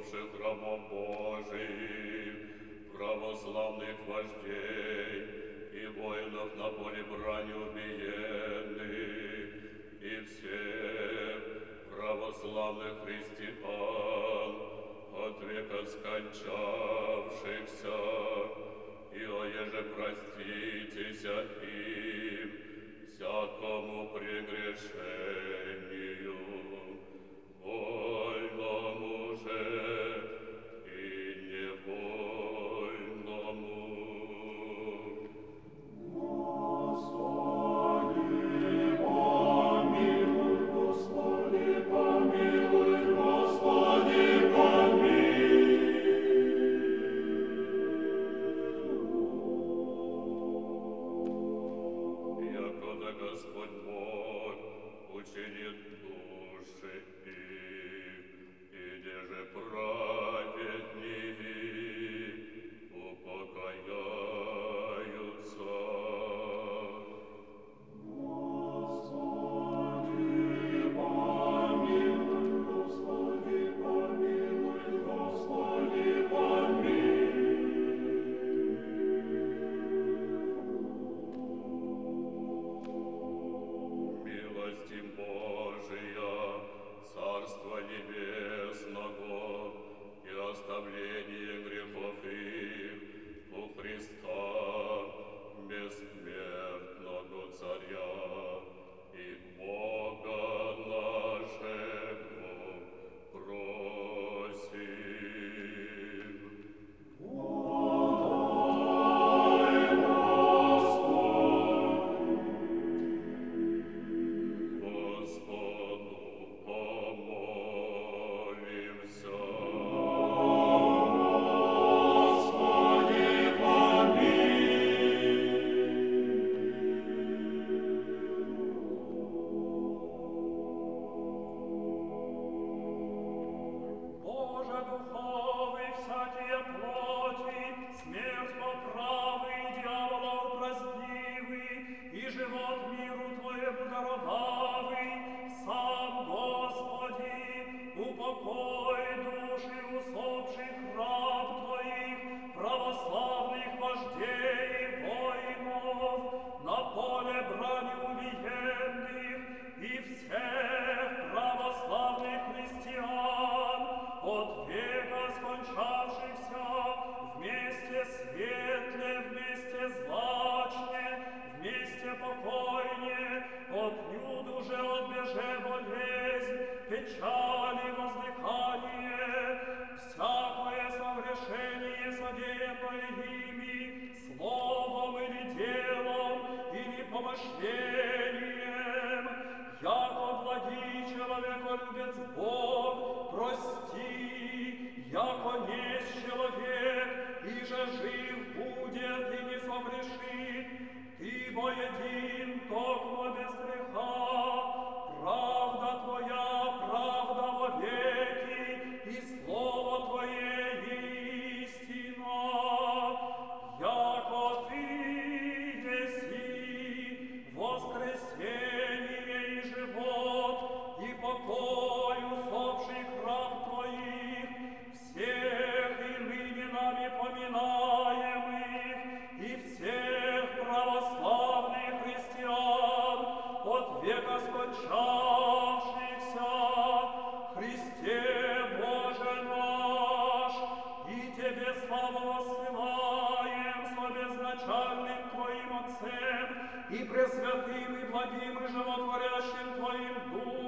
слушавших громом Божиим, православных вождей и воинов на поле брани убиенных, и всех православных христиан, от века скончавшихся, и оеже проститеся им, всякому прегрешению. Оставление грехов их у Христа, бессмертного Царя словом или делом, или помышлением, яко благий человеколюбец Бог, прости, яко несть человек, и же жив будет и не согрешит, ты бо и пресвятым, и благим, и животворящим Твоим Духом,